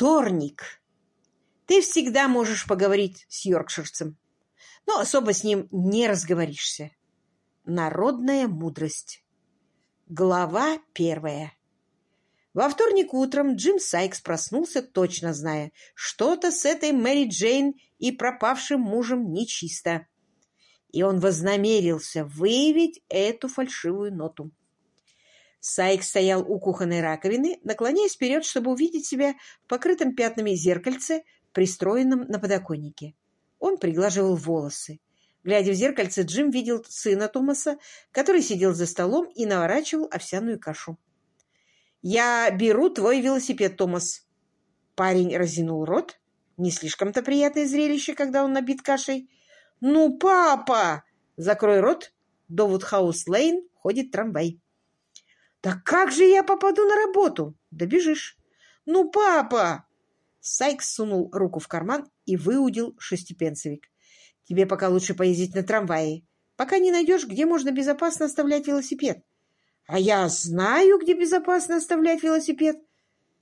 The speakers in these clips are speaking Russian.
вторник. Ты всегда можешь поговорить с йоркширцем, но особо с ним не разговоришься. Народная мудрость. Глава первая. Во вторник утром Джим Сайкс проснулся, точно зная, что-то с этой Мэри Джейн и пропавшим мужем нечисто. И он вознамерился выявить эту фальшивую ноту. Сайк стоял у кухонной раковины, наклоняясь вперед, чтобы увидеть себя в покрытом пятнами зеркальце, пристроенном на подоконнике. Он приглаживал волосы. Глядя в зеркальце, Джим видел сына Томаса, который сидел за столом и наворачивал овсяную кашу. «Я беру твой велосипед, Томас». Парень разинул рот. Не слишком-то приятное зрелище, когда он набит кашей. «Ну, папа!» «Закрой рот!» До Вудхаус-Лейн ходит трамвай. «Да как же я попаду на работу?» «Добежишь». «Ну, папа!» Сайкс сунул руку в карман и выудил шестипенцевик. «Тебе пока лучше поездить на трамвае, пока не найдешь, где можно безопасно оставлять велосипед». «А я знаю, где безопасно оставлять велосипед».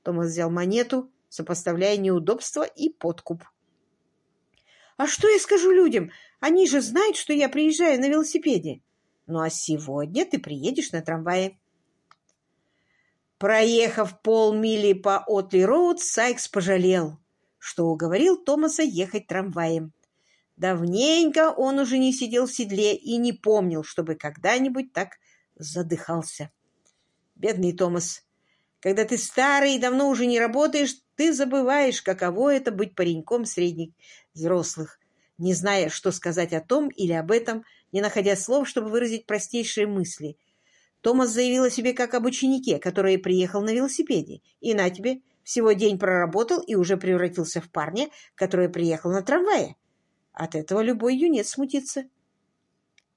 Томас взял монету, сопоставляя неудобства и подкуп. «А что я скажу людям? Они же знают, что я приезжаю на велосипеде. Ну а сегодня ты приедешь на трамвае». Проехав полмили по Отли-Роуд, Сайкс пожалел, что уговорил Томаса ехать трамваем. Давненько он уже не сидел в седле и не помнил, чтобы когда-нибудь так задыхался. Бедный Томас, когда ты старый и давно уже не работаешь, ты забываешь, каково это быть пареньком средних взрослых, не зная, что сказать о том или об этом, не находя слов, чтобы выразить простейшие мысли — Томас заявил о себе как об ученике, который приехал на велосипеде. И на тебе, всего день проработал и уже превратился в парня, который приехал на трамвае. От этого любой юнец смутится.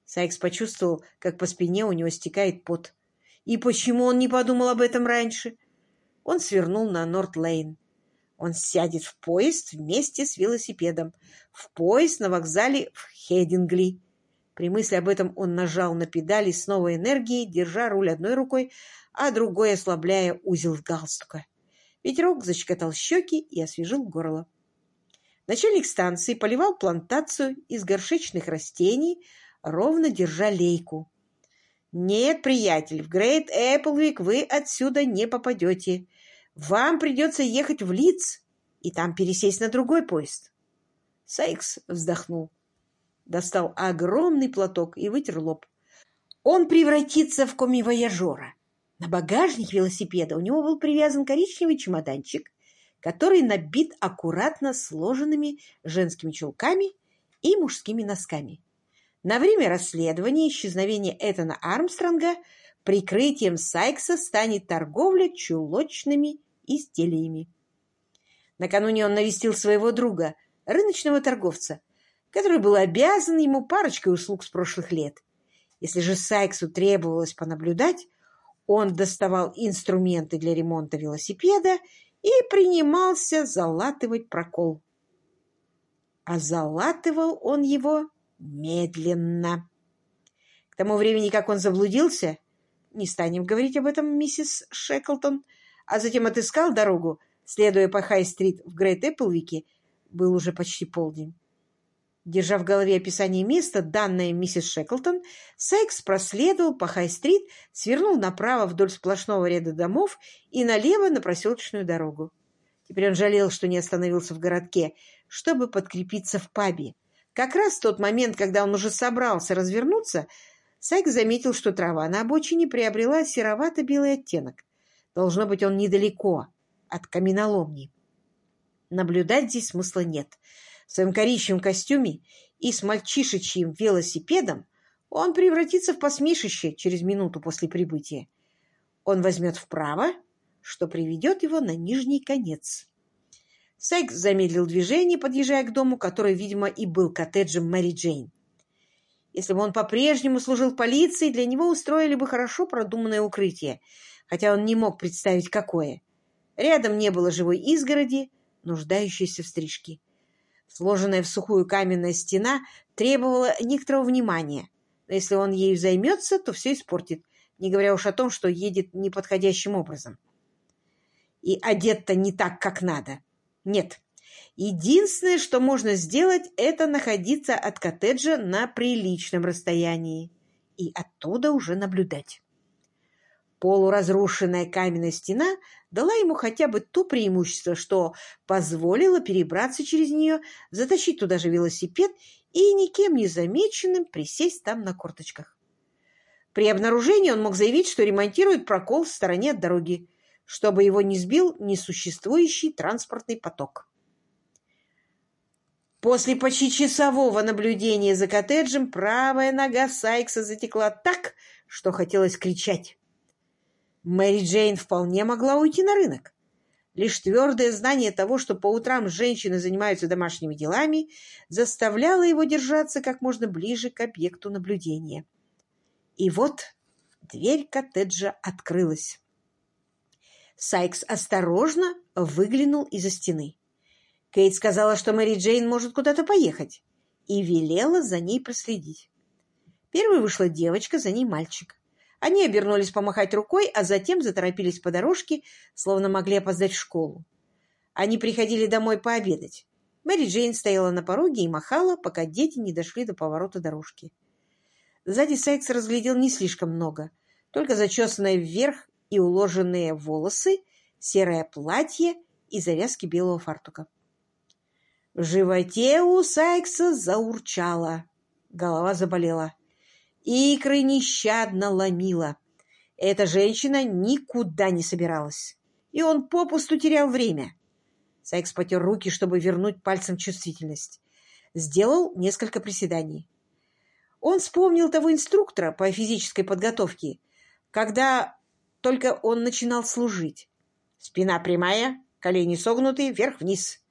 Сайкс почувствовал, как по спине у него стекает пот. И почему он не подумал об этом раньше? Он свернул на Норт-Лейн. Он сядет в поезд вместе с велосипедом. В поезд на вокзале в Хедингли. При мысли об этом он нажал на педали с новой энергией, держа руль одной рукой, а другой ослабляя узел галстука. Ветерок защекотал щеки и освежил горло. Начальник станции поливал плантацию из горшечных растений, ровно держа лейку. «Нет, приятель, в Грейт Эпплвик вы отсюда не попадете. Вам придется ехать в Лидс и там пересесть на другой поезд». Сайкс вздохнул достал огромный платок и вытер лоб. Он превратится в коми-вояжера. На багажник велосипеда у него был привязан коричневый чемоданчик, который набит аккуратно сложенными женскими чулками и мужскими носками. На время расследования исчезновения Этана Армстронга прикрытием Сайкса станет торговля чулочными изделиями. Накануне он навестил своего друга, рыночного торговца, который был обязан ему парочкой услуг с прошлых лет. Если же Сайксу требовалось понаблюдать, он доставал инструменты для ремонта велосипеда и принимался залатывать прокол. А залатывал он его медленно. К тому времени, как он заблудился, не станем говорить об этом, миссис Шеклтон, а затем отыскал дорогу, следуя по Хай-стрит в Грейт-Эпплвике, был уже почти полдень. Держа в голове описание места, данное миссис Шеклтон, Сайкс проследовал по Хай-стрит, свернул направо вдоль сплошного ряда домов и налево на проселочную дорогу. Теперь он жалел, что не остановился в городке, чтобы подкрепиться в пабе. Как раз в тот момент, когда он уже собрался развернуться, Сайкс заметил, что трава на обочине приобрела серовато-белый оттенок. Должно быть, он недалеко от каменоломни. Наблюдать здесь смысла нет — в своем коричневом костюме и с мальчишечьим велосипедом, он превратится в посмешище через минуту после прибытия. Он возьмет вправо, что приведет его на нижний конец. Сайкс замедлил движение, подъезжая к дому, который, видимо, и был коттеджем Мэри Джейн. Если бы он по-прежнему служил полиции, для него устроили бы хорошо продуманное укрытие, хотя он не мог представить, какое. Рядом не было живой изгороди, нуждающейся в стрижке. Сложенная в сухую каменная стена требовала некоторого внимания, но если он ею займется, то все испортит, не говоря уж о том, что едет неподходящим образом. И одет-то не так, как надо. Нет. Единственное, что можно сделать, это находиться от коттеджа на приличном расстоянии и оттуда уже наблюдать. Полуразрушенная каменная стена дала ему хотя бы то преимущество, что позволило перебраться через нее, затащить туда же велосипед и никем не замеченным присесть там на корточках. При обнаружении он мог заявить, что ремонтирует прокол в стороне от дороги, чтобы его не сбил несуществующий транспортный поток. После почти часового наблюдения за коттеджем правая нога Сайкса затекла так, что хотелось кричать. Мэри Джейн вполне могла уйти на рынок. Лишь твердое знание того, что по утрам женщины занимаются домашними делами, заставляло его держаться как можно ближе к объекту наблюдения. И вот дверь коттеджа открылась. Сайкс осторожно выглянул из-за стены. Кейт сказала, что Мэри Джейн может куда-то поехать, и велела за ней проследить. Первой вышла девочка, за ней мальчик. Они обернулись помахать рукой, а затем заторопились по дорожке, словно могли опоздать в школу. Они приходили домой пообедать. Мэри Джейн стояла на пороге и махала, пока дети не дошли до поворота дорожки. Сзади Сайкс разглядел не слишком много, только зачесанные вверх и уложенные волосы, серое платье и завязки белого фартука. В животе у Сайкса заурчало. Голова заболела. Икры нещадно ломила. Эта женщина никуда не собиралась. И он попусту терял время. Сайкс потер руки, чтобы вернуть пальцем чувствительность. Сделал несколько приседаний. Он вспомнил того инструктора по физической подготовке, когда только он начинал служить. Спина прямая, колени согнуты, вверх-вниз.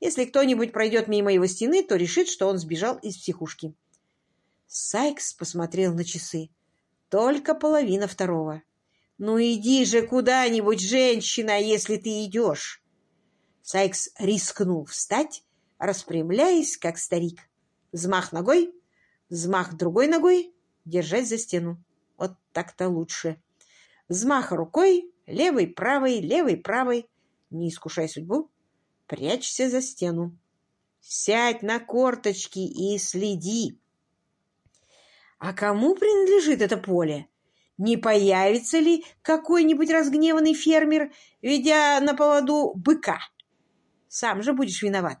Если кто-нибудь пройдет мимо его стены, то решит, что он сбежал из психушки. Сайкс посмотрел на часы. Только половина второго. «Ну иди же куда-нибудь, женщина, если ты идешь!» Сайкс рискнул встать, распрямляясь, как старик. Взмах ногой, взмах другой ногой, держать за стену. Вот так-то лучше. Взмах рукой, левой, правой, левой, правой. Не искушай судьбу, прячься за стену. Сядь на корточки и следи. А кому принадлежит это поле? Не появится ли какой-нибудь разгневанный фермер, ведя на поводу быка? Сам же будешь виноват,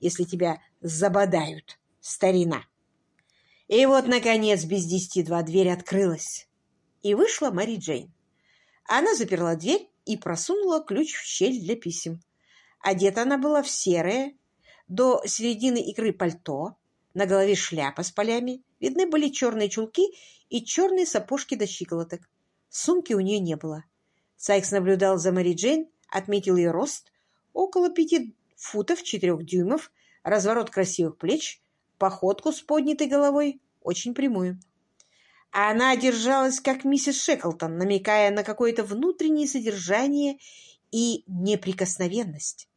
если тебя забодают, старина. И вот, наконец, без десяти два дверь открылась, и вышла Мэри Джейн. Она заперла дверь и просунула ключ в щель для писем. Одета она была в серое, до середины икры пальто, на голове шляпа с полями, видны были черные чулки и черные сапожки до щиколоток. Сумки у нее не было. Сайкс наблюдал за Мэри Джейн, отметил ее рост, около пяти футов четырех дюймов, разворот красивых плеч, походку с поднятой головой, очень прямую. Она держалась, как миссис Шеклтон, намекая на какое-то внутреннее содержание и неприкосновенность.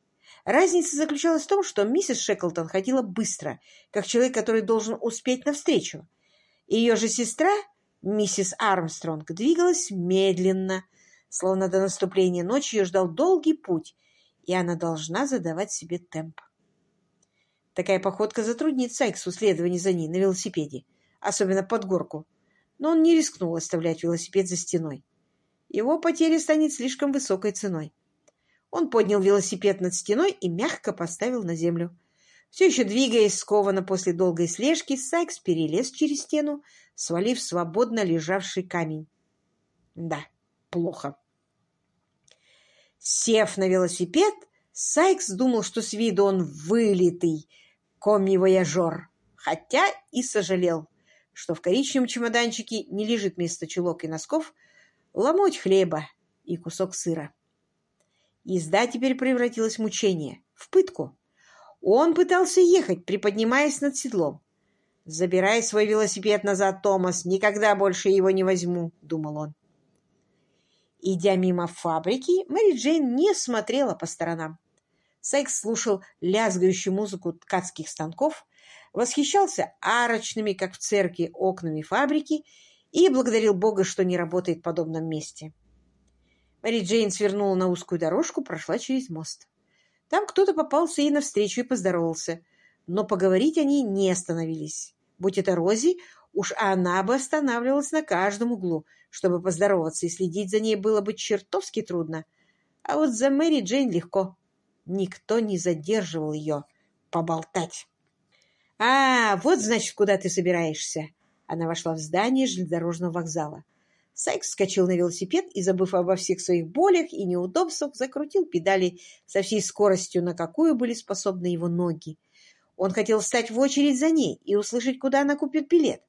Разница заключалась в том, что миссис Шеклтон ходила быстро, как человек, который должен успеть навстречу. Ее же сестра, миссис Армстронг, двигалась медленно, словно до наступления ночи ее ждал долгий путь, и она должна задавать себе темп. Такая походка затруднит Сайксу следование за ней на велосипеде, особенно под горку, но он не рискнул оставлять велосипед за стеной. Его потеря станет слишком высокой ценой. Он поднял велосипед над стеной и мягко поставил на землю. Все еще двигаясь скованно после долгой слежки, Сайкс перелез через стену, свалив свободно лежавший камень. Да, плохо. Сев на велосипед, Сайкс думал, что с виду он вылитый коми-вояжер, хотя и сожалел, что в коричневом чемоданчике не лежит вместо чулок и носков ломоть хлеба и кусок сыра. Езда теперь превратилась в мучение, в пытку. Он пытался ехать, приподнимаясь над седлом. «Забирай свой велосипед назад, Томас, никогда больше его не возьму», — думал он. Идя мимо фабрики, Мэри Джейн не смотрела по сторонам. Секс слушал лязгающую музыку ткацких станков, восхищался арочными, как в церкви, окнами фабрики и благодарил Бога, что не работает в подобном месте. Мэри Джейн свернула на узкую дорожку, прошла через мост. Там кто-то попался ей навстречу и поздоровался, но поговорить они не остановились. Будь это Рози, уж она бы останавливалась на каждом углу, чтобы поздороваться, и следить за ней было бы чертовски трудно. А вот за Мэри Джейн легко. Никто не задерживал ее поболтать. «А, вот, значит, куда ты собираешься!» Она вошла в здание железнодорожного вокзала. Сайкс вскочил на велосипед и, забыв обо всех своих болях и неудобствах, закрутил педали со всей скоростью, на какую были способны его ноги. Он хотел встать в очередь за ней и услышать, куда она купит билет.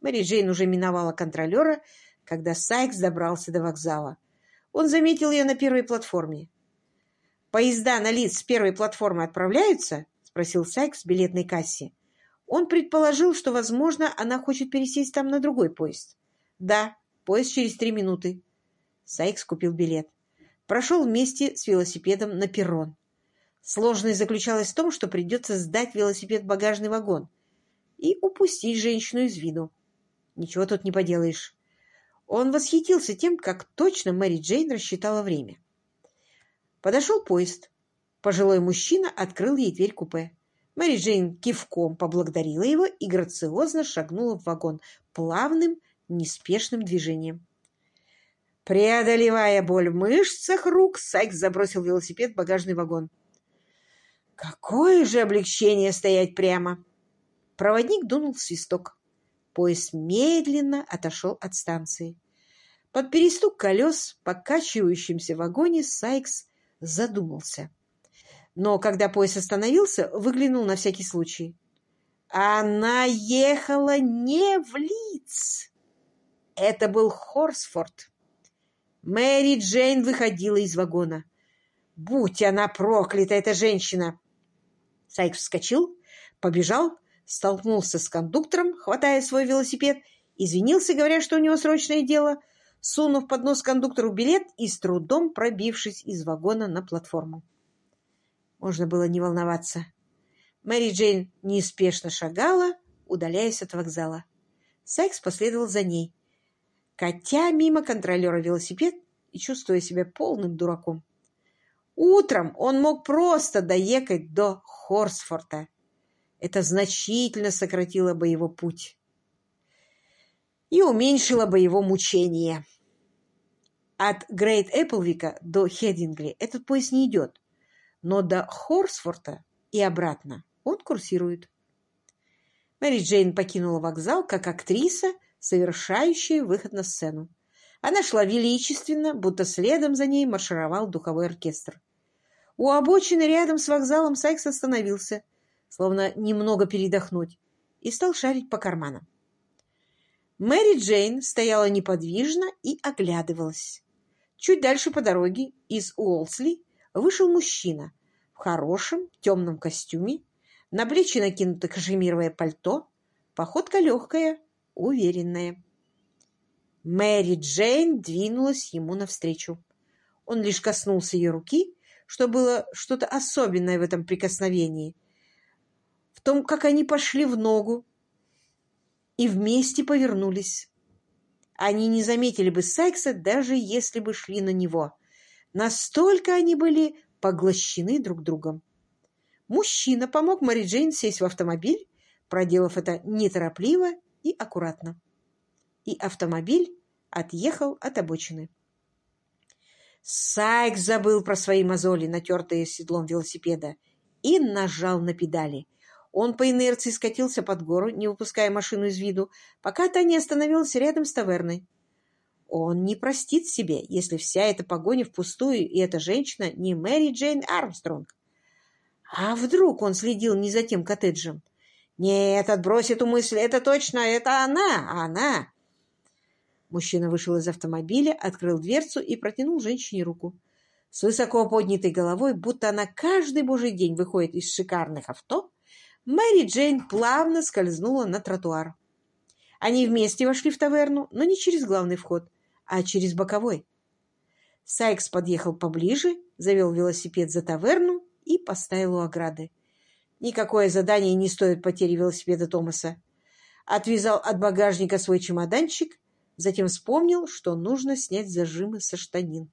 Мэри Джейн уже миновала контролера, когда Сайкс добрался до вокзала. Он заметил ее на первой платформе. «Поезда на лиц с первой платформы отправляются?» — спросил Сайкс в билетной кассе. Он предположил, что, возможно, она хочет пересесть там на другой поезд. «Да, поезд через три минуты». Сайкс купил билет. Прошел вместе с велосипедом на перрон. Сложность заключалась в том, что придется сдать велосипед в багажный вагон и упустить женщину из виду. Ничего тут не поделаешь. Он восхитился тем, как точно Мэри Джейн рассчитала время. Подошел поезд. Пожилой мужчина открыл ей дверь купе. Мэри Джейн кивком поблагодарила его и грациозно шагнула в вагон плавным, неспешным движением. Преодолевая боль в мышцах рук, Сайкс забросил велосипед в багажный вагон. Какое же облегчение стоять прямо! Проводник дунул в свисток. Поезд медленно отошел от станции. Под перестук колес, в вагоне, Сайкс задумался но когда поезд остановился, выглянул на всякий случай. Она ехала не в Лиц. Это был Хорсфорд. Мэри Джейн выходила из вагона. Будь она проклята, эта женщина! Сайкс вскочил, побежал, столкнулся с кондуктором, хватая свой велосипед, извинился, говоря, что у него срочное дело, сунув под нос кондуктору билет и с трудом пробившись из вагона на платформу. Можно было не волноваться. Мэри Джейн неспешно шагала, удаляясь от вокзала. Сайкс последовал за ней, катя мимо контролера велосипед и чувствуя себя полным дураком. Утром он мог просто доехать до Хорсфорта. Это значительно сократило бы его путь и уменьшило бы его мучение. От Грейт Эпплвика до Хедингли этот поезд не идет, но до Хорсфорта и обратно он курсирует. Мэри Джейн покинула вокзал как актриса, совершающая выход на сцену. Она шла величественно, будто следом за ней маршировал духовой оркестр. У обочины рядом с вокзалом Сайкс остановился, словно немного передохнуть, и стал шарить по карманам. Мэри Джейн стояла неподвижно и оглядывалась. Чуть дальше по дороге из Уолсли вышел мужчина в хорошем темном костюме, на плечи накинуто кашемировое пальто, походка легкая, уверенная. Мэри Джейн двинулась ему навстречу. Он лишь коснулся ее руки, что было что-то особенное в этом прикосновении, в том, как они пошли в ногу и вместе повернулись. Они не заметили бы Сайкса, даже если бы шли на него — Настолько они были поглощены друг другом. Мужчина помог Мэри Джейн сесть в автомобиль, проделав это неторопливо и аккуратно. И автомобиль отъехал от обочины. Сайк забыл про свои мозоли, натертые седлом велосипеда, и нажал на педали. Он по инерции скатился под гору, не выпуская машину из виду, пока та не остановилась рядом с таверной. Он не простит себе, если вся эта погоня впустую, и эта женщина не Мэри Джейн Армстронг. А вдруг он следил не за тем коттеджем? Нет, отбрось эту мысль, это точно, это она, она. Мужчина вышел из автомобиля, открыл дверцу и протянул женщине руку. С высоко поднятой головой, будто она каждый божий день выходит из шикарных авто, Мэри Джейн плавно скользнула на тротуар. Они вместе вошли в таверну, но не через главный вход а через боковой. Сайкс подъехал поближе, завел велосипед за таверну и поставил у ограды. Никакое задание не стоит потери велосипеда Томаса. Отвязал от багажника свой чемоданчик, затем вспомнил, что нужно снять зажимы со штанин.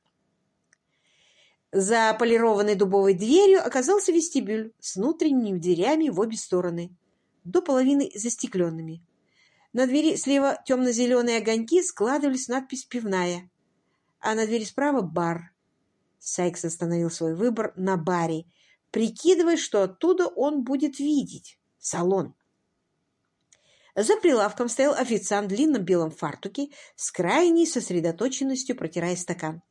За полированной дубовой дверью оказался вестибюль с внутренними дверями в обе стороны, до половины застекленными. На двери слева темно-зеленые огоньки складывались надпись «Пивная», а на двери справа «Бар». Сайкс остановил свой выбор на баре, прикидывая, что оттуда он будет видеть салон. За прилавком стоял официант в длинном белом фартуке с крайней сосредоточенностью протирая стакан.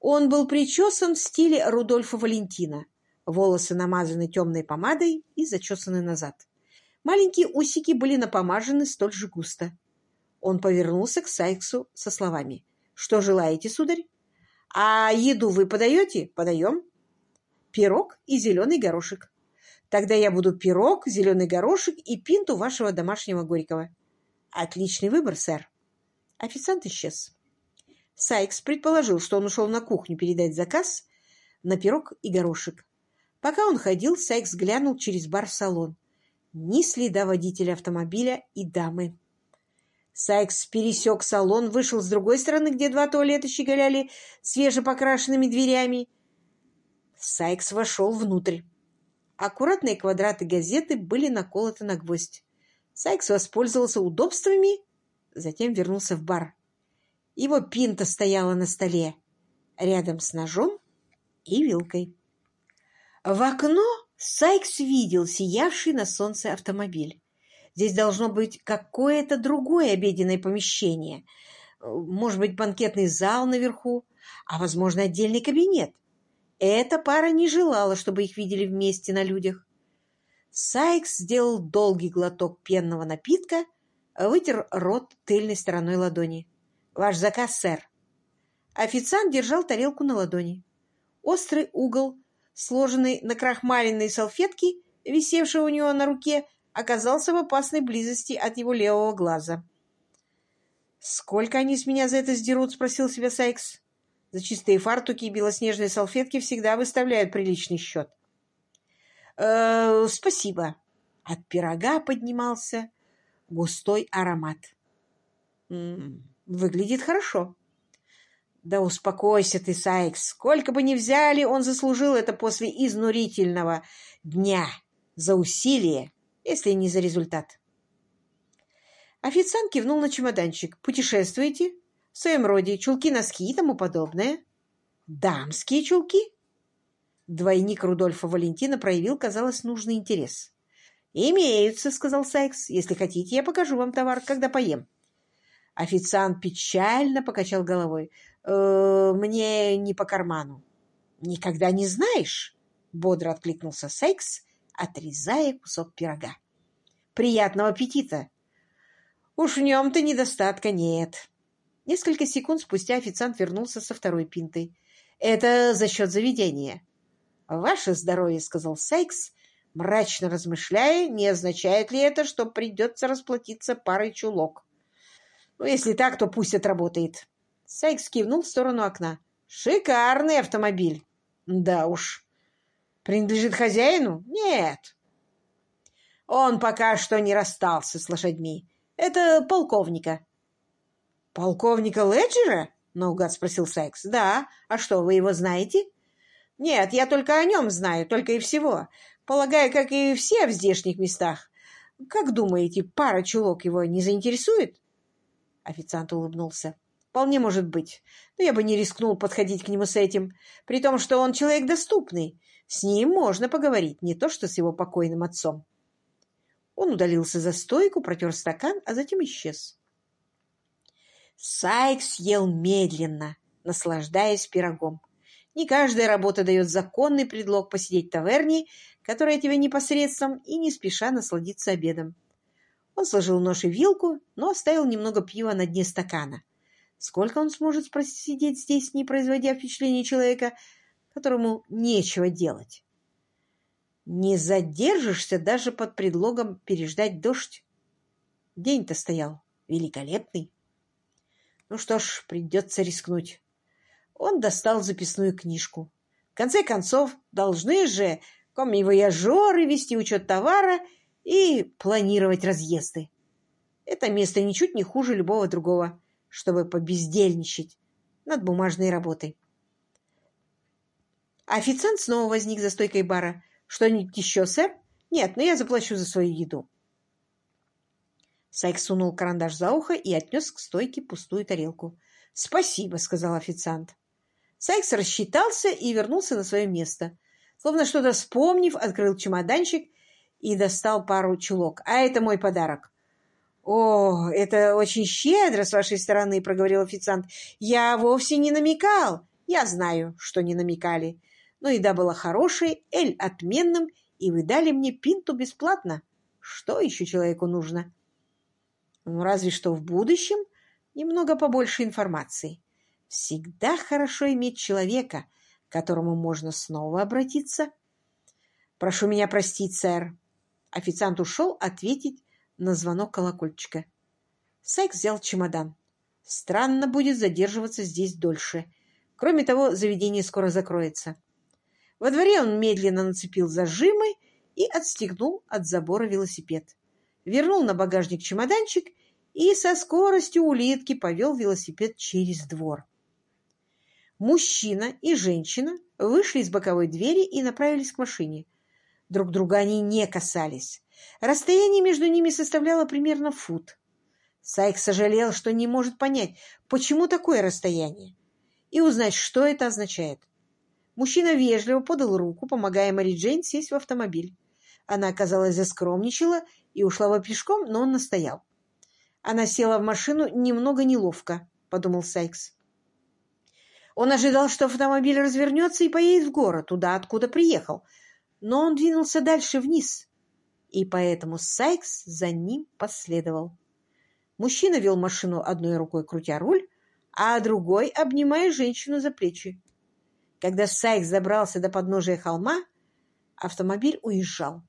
Он был причесан в стиле Рудольфа Валентина, волосы намазаны темной помадой и зачесаны назад. Маленькие усики были напомажены столь же густо. Он повернулся к Сайксу со словами. «Что желаете, сударь? А еду вы подаете? Подаем. Пирог и зеленый горошек. Тогда я буду пирог, зеленый горошек и пинту вашего домашнего горького. Отличный выбор, сэр». Официант исчез. Сайкс предположил, что он ушел на кухню передать заказ на пирог и горошек. Пока он ходил, Сайкс глянул через бар в салон ни следа водителя автомобиля и дамы. Сайкс пересек салон, вышел с другой стороны, где два туалета щеголяли свежепокрашенными дверями. Сайкс вошел внутрь. Аккуратные квадраты газеты были наколоты на гвоздь. Сайкс воспользовался удобствами, затем вернулся в бар. Его пинта стояла на столе, рядом с ножом и вилкой. В окно Сайкс видел сиявший на солнце автомобиль. Здесь должно быть какое-то другое обеденное помещение. Может быть, банкетный зал наверху, а, возможно, отдельный кабинет. Эта пара не желала, чтобы их видели вместе на людях. Сайкс сделал долгий глоток пенного напитка, вытер рот тыльной стороной ладони. «Ваш заказ, сэр». Официант держал тарелку на ладони. Острый угол сложенный на крахмаленной салфетке, висевшей у него на руке, оказался в опасной близости от его левого глаза. «Сколько они с меня за это сдерут?» — спросил себя Сайкс. За чистые фартуки и белоснежные салфетки всегда выставляют приличный счет. «Э, «Спасибо». От пирога поднимался густой аромат. «М -м, «Выглядит хорошо». Да успокойся ты, Сайкс. Сколько бы ни взяли, он заслужил это после изнурительного дня за усилие, если не за результат. Официант кивнул на чемоданчик. Путешествуете? В своем роде чулки-носки и тому подобное. Дамские чулки? Двойник Рудольфа Валентина проявил, казалось, нужный интерес. «Имеются», — сказал Сайкс. «Если хотите, я покажу вам товар, когда поем». Официант печально покачал головой. «Э, «Мне не по карману». «Никогда не знаешь», — бодро откликнулся Сейкс, отрезая кусок пирога. «Приятного аппетита!» «Уж в нем-то недостатка нет». Несколько секунд спустя официант вернулся со второй пинтой. «Это за счет заведения». «Ваше здоровье», — сказал Сайкс, мрачно размышляя, не означает ли это, что придется расплатиться парой чулок. Ну, если так, то пусть отработает. Сайкс кивнул в сторону окна. Шикарный автомобиль. Да уж. Принадлежит хозяину? Нет. Он пока что не расстался с лошадьми. Это полковника. Полковника Леджера? Наугад спросил Сайкс. Да. А что, вы его знаете? Нет, я только о нем знаю, только и всего. Полагаю, как и все в здешних местах. Как думаете, пара чулок его не заинтересует? Официант улыбнулся. «Вполне может быть. Но я бы не рискнул подходить к нему с этим, при том, что он человек доступный. С ним можно поговорить, не то что с его покойным отцом». Он удалился за стойку, протер стакан, а затем исчез. Сайкс ел медленно, наслаждаясь пирогом. Не каждая работа дает законный предлог посидеть в таверне, которая тебе непосредством, и не спеша насладиться обедом. Он сложил нож и вилку, но оставил немного пива на дне стакана. Сколько он сможет просидеть здесь, не производя впечатления человека, которому нечего делать? Не задержишься даже под предлогом переждать дождь. День-то стоял великолепный. Ну что ж, придется рискнуть. Он достал записную книжку. В конце концов, должны же комми-вояжеры вести учет товара и планировать разъезды. Это место ничуть не хуже любого другого, чтобы побездельничать над бумажной работой. Официант снова возник за стойкой бара. «Что-нибудь еще, сэр?» «Нет, но я заплачу за свою еду». Сайк сунул карандаш за ухо и отнес к стойке пустую тарелку. «Спасибо», — сказал официант. Сайкс рассчитался и вернулся на свое место. Словно что-то вспомнив, открыл чемоданчик и достал пару чулок. «А это мой подарок». «О, это очень щедро с вашей стороны», — проговорил официант. «Я вовсе не намекал». «Я знаю, что не намекали. Но еда была хорошей, эль отменным, и вы дали мне пинту бесплатно. Что еще человеку нужно?» «Ну, разве что в будущем немного побольше информации. Всегда хорошо иметь человека, к которому можно снова обратиться. «Прошу меня простить, сэр». Официант ушел ответить на звонок колокольчика. Сайкс взял чемодан. Странно будет задерживаться здесь дольше. Кроме того, заведение скоро закроется. Во дворе он медленно нацепил зажимы и отстегнул от забора велосипед. Вернул на багажник чемоданчик и со скоростью улитки повел велосипед через двор. Мужчина и женщина вышли из боковой двери и направились к машине. Друг друга они не касались. Расстояние между ними составляло примерно фут. Сайк сожалел, что не может понять, почему такое расстояние, и узнать, что это означает. Мужчина вежливо подал руку, помогая Мари Джейн сесть в автомобиль. Она, казалось, заскромничала и ушла бы пешком, но он настоял. Она села в машину немного неловко, — подумал Сайкс. Он ожидал, что автомобиль развернется и поедет в город, туда, откуда приехал. Но он двинулся дальше вниз, и поэтому Сайкс за ним последовал. Мужчина вел машину одной рукой, крутя руль, а другой обнимая женщину за плечи. Когда Сайкс забрался до подножия холма, автомобиль уезжал.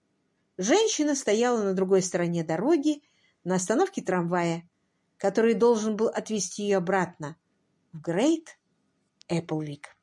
Женщина стояла на другой стороне дороги, на остановке трамвая, который должен был отвезти ее обратно в Грейт Эпплвик.